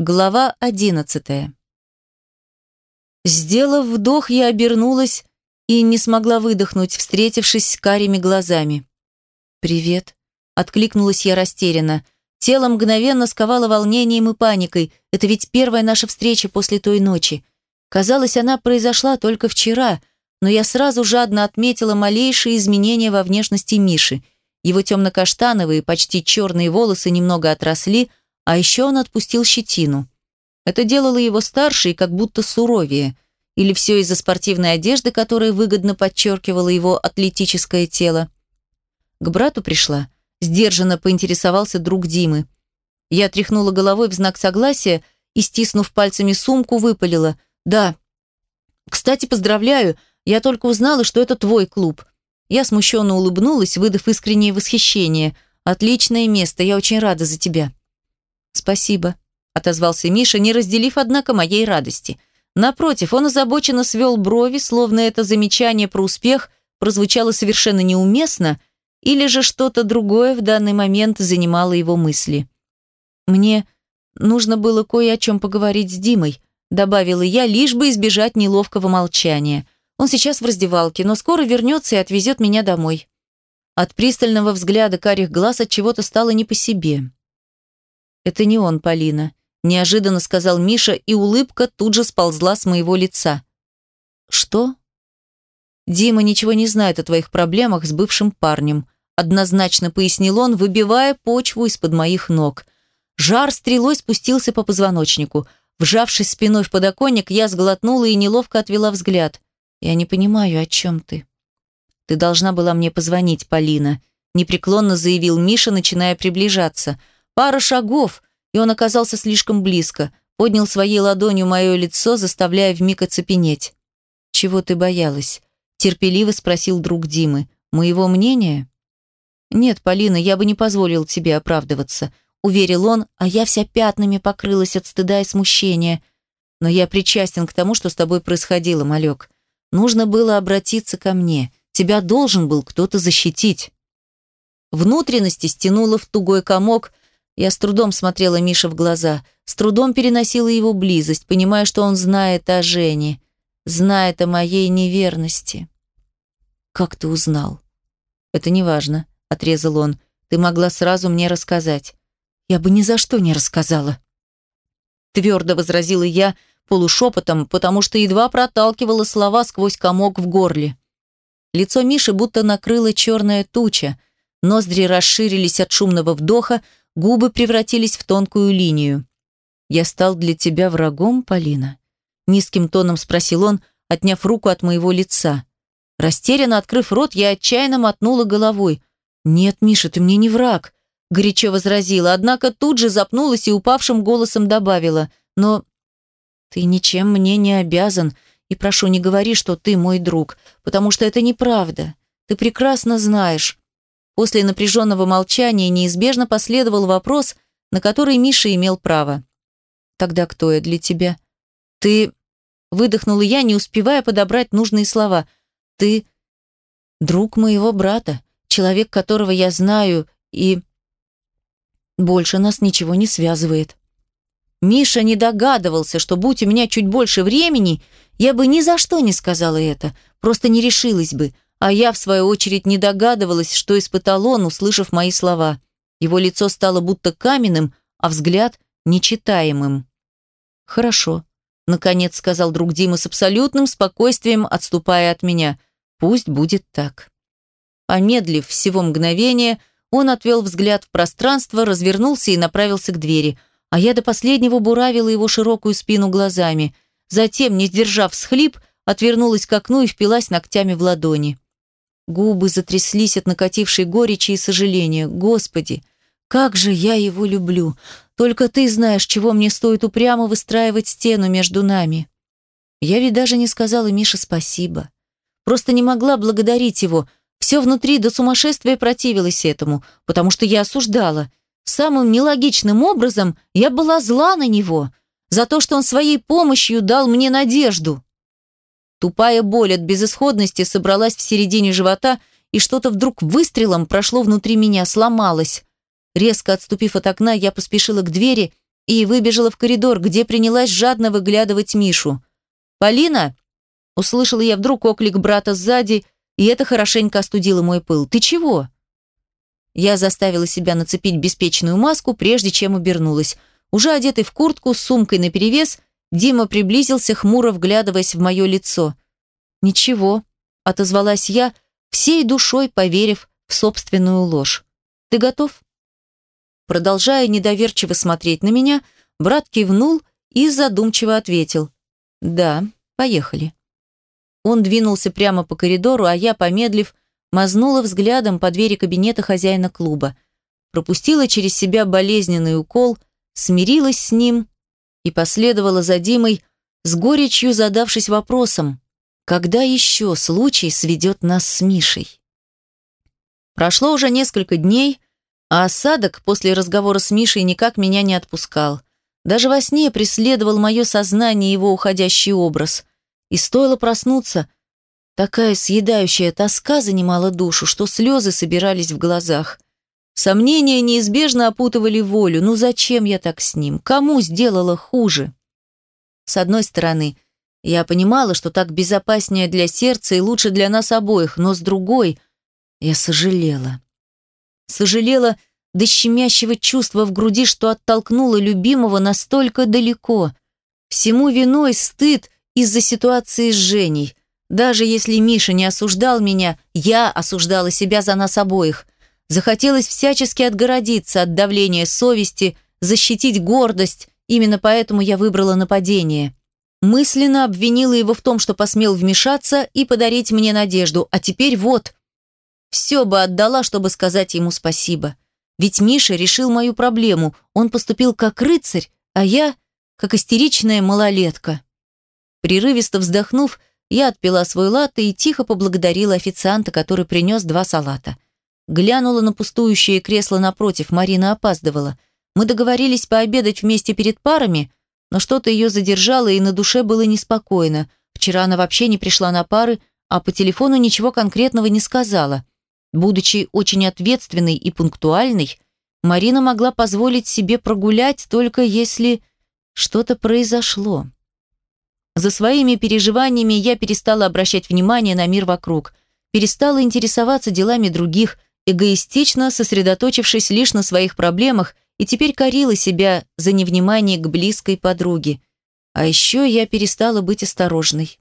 Глава одиннадцатая. Сделав вдох, я обернулась и не смогла выдохнуть, встретившись с карими глазами. «Привет», — откликнулась я растерянно. Тело мгновенно сковало волнением и паникой. Это ведь первая наша встреча после той ночи. Казалось, она произошла только вчера, но я сразу жадно отметила малейшие изменения во внешности Миши. Его темно-каштановые, почти черные волосы немного отросли, — а еще он отпустил щетину. Это делало его старше и как будто суровее. Или все из-за спортивной одежды, которая выгодно подчеркивала его атлетическое тело. К брату пришла. Сдержанно поинтересовался друг Димы. Я тряхнула головой в знак согласия и, стиснув пальцами сумку, выпалила. «Да. Кстати, поздравляю. Я только узнала, что это твой клуб». Я смущенно улыбнулась, выдав искреннее восхищение. «Отличное место. Я очень рада за тебя». «Спасибо», – отозвался Миша, не разделив, однако, моей радости. Напротив, он озабоченно свел брови, словно это замечание про успех прозвучало совершенно неуместно, или же что-то другое в данный момент занимало его мысли. «Мне нужно было кое о чем поговорить с Димой», добавила я, лишь бы избежать неловкого молчания. Он сейчас в раздевалке, но скоро вернется и отвезет меня домой. От пристального взгляда карих глаз от чего-то стало не по себе. «Это не он, Полина», – неожиданно сказал Миша, и улыбка тут же сползла с моего лица. «Что?» «Дима ничего не знает о твоих проблемах с бывшим парнем», – однозначно пояснил он, выбивая почву из-под моих ног. Жар стрелой спустился по позвоночнику. Вжавшись спиной в подоконник, я сглотнула и неловко отвела взгляд. «Я не понимаю, о чем ты?» «Ты должна была мне позвонить, Полина», – непреклонно заявил Миша, начиная приближаться – Пара шагов, и он оказался слишком близко, поднял своей ладонью мое лицо, заставляя вмиг оцепенеть. «Чего ты боялась?» – терпеливо спросил друг Димы. «Моего мнения?» «Нет, Полина, я бы не позволил тебе оправдываться», – уверил он, а я вся пятнами покрылась от стыда и смущения. «Но я причастен к тому, что с тобой происходило, малек. Нужно было обратиться ко мне. Тебя должен был кто-то защитить». Внутренности стянуло в тугой комок – я с трудом смотрела Мише в глаза, с трудом переносила его близость, понимая, что он знает о Жене, знает о моей неверности. «Как ты узнал?» «Это не важно», — отрезал он. «Ты могла сразу мне рассказать». «Я бы ни за что не рассказала». Твердо возразила я полушепотом, потому что едва проталкивала слова сквозь комок в горле. Лицо Миши будто накрыла черная туча, ноздри расширились от шумного вдоха, Губы превратились в тонкую линию. «Я стал для тебя врагом, Полина?» Низким тоном спросил он, отняв руку от моего лица. Растерянно открыв рот, я отчаянно мотнула головой. «Нет, Миша, ты мне не враг», – горячо возразила, однако тут же запнулась и упавшим голосом добавила. «Но ты ничем мне не обязан, и прошу, не говори, что ты мой друг, потому что это неправда. Ты прекрасно знаешь, После напряженного молчания неизбежно последовал вопрос, на который Миша имел право. «Тогда кто я для тебя?» «Ты...» Выдохнула я, не успевая подобрать нужные слова. «Ты... друг моего брата, человек, которого я знаю, и... больше нас ничего не связывает». Миша не догадывался, что будь у меня чуть больше времени, я бы ни за что не сказала это, просто не решилась бы, а я, в свою очередь, не догадывалась, что испытал он, услышав мои слова. Его лицо стало будто каменным, а взгляд – нечитаемым. «Хорошо», – наконец сказал друг Дима с абсолютным спокойствием, отступая от меня. «Пусть будет так». Помедлив всего мгновения, он отвел взгляд в пространство, развернулся и направился к двери, а я до последнего буравила его широкую спину глазами. Затем, не сдержав всхлип, отвернулась к окну и впилась ногтями в ладони. Губы затряслись от накатившей горечи и сожаления. Господи, как же я его люблю! Только ты знаешь, чего мне стоит упрямо выстраивать стену между нами. Я ведь даже не сказала Мише спасибо. Просто не могла благодарить его. Все внутри до сумасшествия противилось этому, потому что я осуждала. Самым нелогичным образом я была зла на него за то, что он своей помощью дал мне надежду. Тупая боль от безысходности собралась в середине живота, и что-то вдруг выстрелом прошло внутри меня, сломалось. Резко отступив от окна, я поспешила к двери и выбежала в коридор, где принялась жадно выглядывать Мишу. «Полина!» – услышала я вдруг оклик брата сзади, и это хорошенько остудило мой пыл. «Ты чего?» Я заставила себя нацепить беспечную маску, прежде чем обернулась. Уже одетый в куртку, с сумкой наперевес, Дима приблизился, хмуро вглядываясь в мое лицо. «Ничего», – отозвалась я, всей душой поверив в собственную ложь. «Ты готов?» Продолжая недоверчиво смотреть на меня, брат кивнул и задумчиво ответил. «Да, поехали». Он двинулся прямо по коридору, а я, помедлив, мазнула взглядом по двери кабинета хозяина клуба, пропустила через себя болезненный укол, смирилась с ним и последовала за Димой, с горечью задавшись вопросом, когда еще случай сведет нас с Мишей. Прошло уже несколько дней, а осадок после разговора с Мишей никак меня не отпускал. Даже во сне преследовал мое сознание его уходящий образ. И стоило проснуться, такая съедающая тоска занимала душу, что слезы собирались в глазах. Сомнения неизбежно опутывали волю. Ну зачем я так с ним? Кому сделала хуже? С одной стороны, я понимала, что так безопаснее для сердца и лучше для нас обоих, но с другой я сожалела. Сожалела до щемящего чувства в груди, что оттолкнула любимого настолько далеко. Всему виной стыд из-за ситуации с Женей. Даже если Миша не осуждал меня, я осуждала себя за нас обоих. Захотелось всячески отгородиться от давления совести, защитить гордость, именно поэтому я выбрала нападение. Мысленно обвинила его в том, что посмел вмешаться и подарить мне надежду, а теперь вот. Все бы отдала, чтобы сказать ему спасибо. Ведь Миша решил мою проблему, он поступил как рыцарь, а я как истеричная малолетка. Прерывисто вздохнув, я отпила свой латте и тихо поблагодарила официанта, который принес два салата. Глянула на пустующее кресло напротив, Марина опаздывала. Мы договорились пообедать вместе перед парами, но что-то ее задержало, и на душе было неспокойно. Вчера она вообще не пришла на пары, а по телефону ничего конкретного не сказала. Будучи очень ответственной и пунктуальной, Марина могла позволить себе прогулять только если что-то произошло. За своими переживаниями я перестала обращать внимание на мир вокруг, перестала интересоваться делами других, эгоистично сосредоточившись лишь на своих проблемах, и теперь корила себя за невнимание к близкой подруге. А еще я перестала быть осторожной.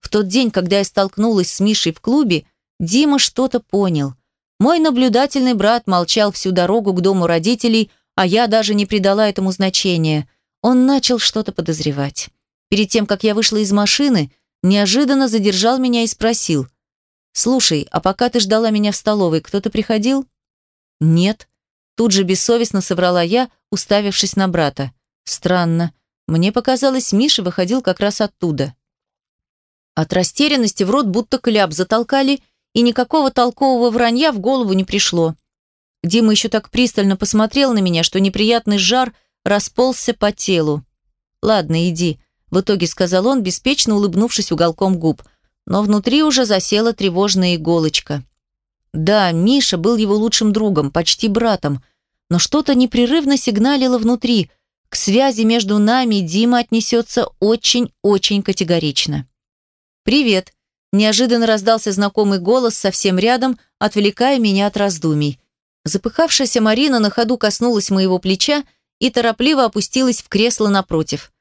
В тот день, когда я столкнулась с Мишей в клубе, Дима что-то понял. Мой наблюдательный брат молчал всю дорогу к дому родителей, а я даже не придала этому значения. Он начал что-то подозревать. Перед тем, как я вышла из машины, неожиданно задержал меня и спросил, «Слушай, а пока ты ждала меня в столовой, кто-то приходил?» «Нет». Тут же бессовестно соврала я, уставившись на брата. «Странно. Мне показалось, Миша выходил как раз оттуда». От растерянности в рот будто кляп затолкали, и никакого толкового вранья в голову не пришло. Дима еще так пристально посмотрел на меня, что неприятный жар расползся по телу. «Ладно, иди», — в итоге сказал он, беспечно улыбнувшись уголком губ — но внутри уже засела тревожная иголочка. Да, Миша был его лучшим другом, почти братом, но что-то непрерывно сигналило внутри. К связи между нами Дима отнесется очень-очень категорично. «Привет!» – неожиданно раздался знакомый голос совсем рядом, отвлекая меня от раздумий. Запыхавшаяся Марина на ходу коснулась моего плеча и торопливо опустилась в кресло напротив.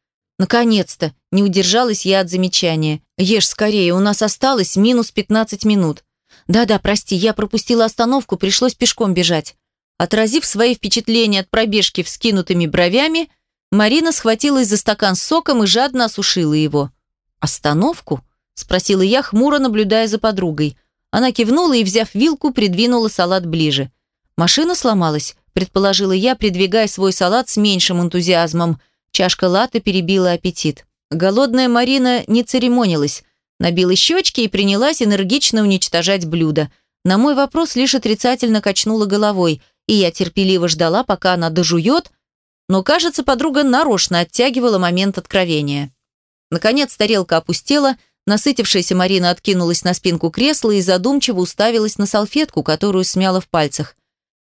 Наконец-то! Не удержалась я от замечания. Ешь скорее, у нас осталось минус 15 минут. Да-да, прости, я пропустила остановку, пришлось пешком бежать. Отразив свои впечатления от пробежки вскинутыми бровями, Марина схватилась за стакан с соком и жадно осушила его. «Остановку?» – спросила я, хмуро наблюдая за подругой. Она кивнула и, взяв вилку, придвинула салат ближе. «Машина сломалась», – предположила я, придвигая свой салат с меньшим энтузиазмом – Чашка латы перебила аппетит. Голодная Марина не церемонилась, набила щечки и принялась энергично уничтожать блюдо. На мой вопрос лишь отрицательно качнула головой, и я терпеливо ждала, пока она дожует, но, кажется, подруга нарочно оттягивала момент откровения. Наконец тарелка опустела, насытившаяся Марина откинулась на спинку кресла и задумчиво уставилась на салфетку, которую смяла в пальцах.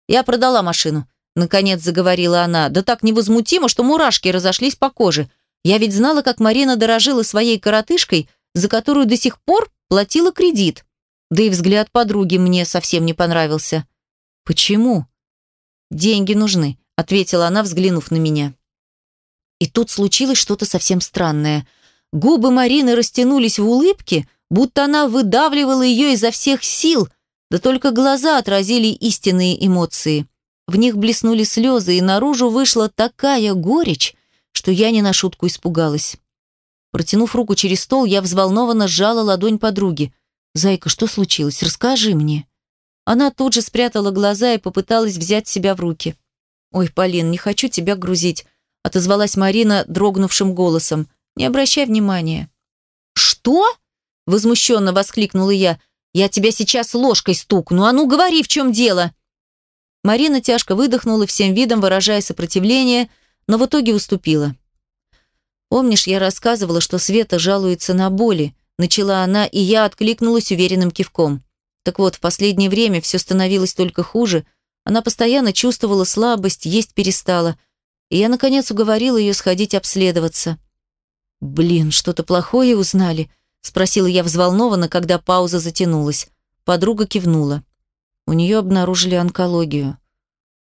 «Я продала машину», наконец заговорила она, да так невозмутимо, что мурашки разошлись по коже. Я ведь знала, как Марина дорожила своей коротышкой, за которую до сих пор платила кредит. Да и взгляд подруги мне совсем не понравился. Почему? Деньги нужны, ответила она, взглянув на меня. И тут случилось что-то совсем странное. Губы Марины растянулись в улыбке, будто она выдавливала ее изо всех сил, да только глаза отразили истинные эмоции. В них блеснули слезы, и наружу вышла такая горечь, что я не на шутку испугалась. Протянув руку через стол, я взволнованно сжала ладонь подруги. «Зайка, что случилось? Расскажи мне». Она тут же спрятала глаза и попыталась взять себя в руки. «Ой, Полин, не хочу тебя грузить», — отозвалась Марина дрогнувшим голосом. «Не обращай внимания». «Что?» — возмущенно воскликнула я. «Я тебя сейчас ложкой стукну. А ну, говори, в чем дело!» Марина тяжко выдохнула, всем видом выражая сопротивление, но в итоге уступила. «Помнишь, я рассказывала, что Света жалуется на боли?» Начала она, и я откликнулась уверенным кивком. Так вот, в последнее время все становилось только хуже. Она постоянно чувствовала слабость, есть перестала. И я, наконец, уговорила ее сходить обследоваться. «Блин, что-то плохое узнали?» Спросила я взволнованно, когда пауза затянулась. Подруга кивнула. У нее обнаружили онкологию.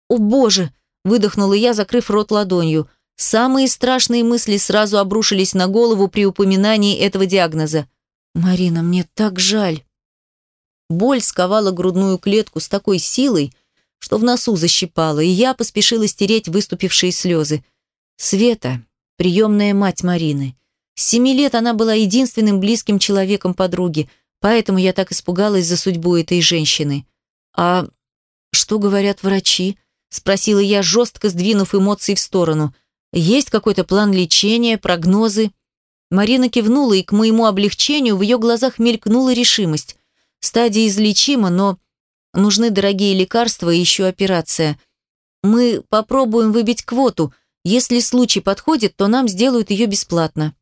«О боже!» – выдохнула я, закрыв рот ладонью. Самые страшные мысли сразу обрушились на голову при упоминании этого диагноза. «Марина, мне так жаль!» Боль сковала грудную клетку с такой силой, что в носу защипала, и я поспешила стереть выступившие слезы. Света, приемная мать Марины. С семи лет она была единственным близким человеком подруги, поэтому я так испугалась за судьбу этой женщины. «А что говорят врачи?» – спросила я, жестко сдвинув эмоции в сторону. «Есть какой-то план лечения, прогнозы?» Марина кивнула, и к моему облегчению в ее глазах мелькнула решимость. Стадия излечима, но нужны дорогие лекарства и еще операция. Мы попробуем выбить квоту. Если случай подходит, то нам сделают ее бесплатно.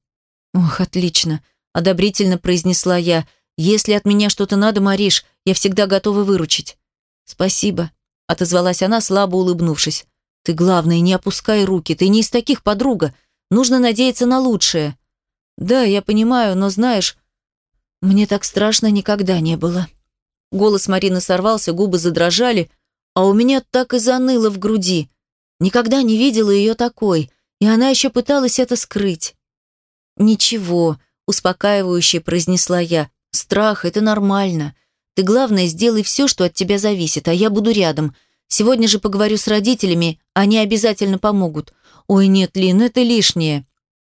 Ох, отлично, одобрительно произнесла я. Если от меня что-то надо, Мариш, я всегда готова выручить. Спасибо, отозвалась она, слабо улыбнувшись. Ты, главное, не опускай руки, ты не из таких, подруга. Нужно надеяться на лучшее. Да, я понимаю, но знаешь, мне так страшно никогда не было. Голос Марины сорвался, губы задрожали, а у меня так и заныло в груди. Никогда не видела ее такой, и она еще пыталась это скрыть. «Ничего», — успокаивающе произнесла я. «Страх — это нормально. Ты, главное, сделай все, что от тебя зависит, а я буду рядом. Сегодня же поговорю с родителями, они обязательно помогут. Ой, нет, Лин, это лишнее».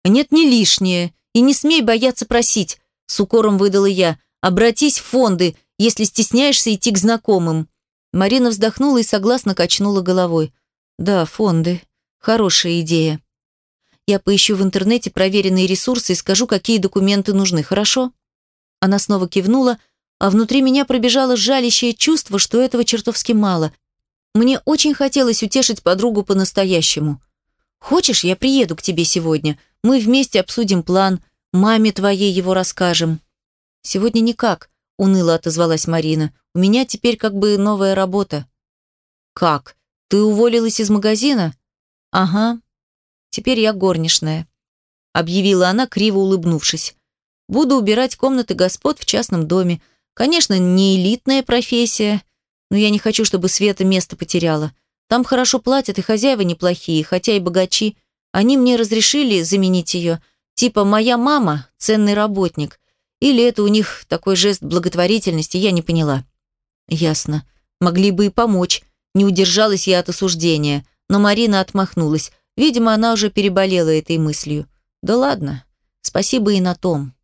«Нет, не лишнее. И не смей бояться просить», — с укором выдала я. «Обратись в фонды, если стесняешься идти к знакомым». Марина вздохнула и согласно качнула головой. «Да, фонды. Хорошая идея. Я поищу в интернете проверенные ресурсы и скажу, какие документы нужны, хорошо?» Она снова кивнула, а внутри меня пробежало жалящее чувство, что этого чертовски мало. Мне очень хотелось утешить подругу по-настоящему. «Хочешь, я приеду к тебе сегодня? Мы вместе обсудим план, маме твоей его расскажем». «Сегодня никак», — уныло отозвалась Марина. «У меня теперь как бы новая работа». «Как? Ты уволилась из магазина?» «Ага. Теперь я горничная», — объявила она, криво улыбнувшись. «Буду убирать комнаты господ в частном доме. Конечно, не элитная профессия, но я не хочу, чтобы Света место потеряла. Там хорошо платят, и хозяева неплохие, хотя и богачи. Они мне разрешили заменить ее. Типа «моя мама – ценный работник». Или это у них такой жест благотворительности, я не поняла. Ясно. Могли бы и помочь. Не удержалась я от осуждения. Но Марина отмахнулась. Видимо, она уже переболела этой мыслью. Да ладно. Спасибо и на том.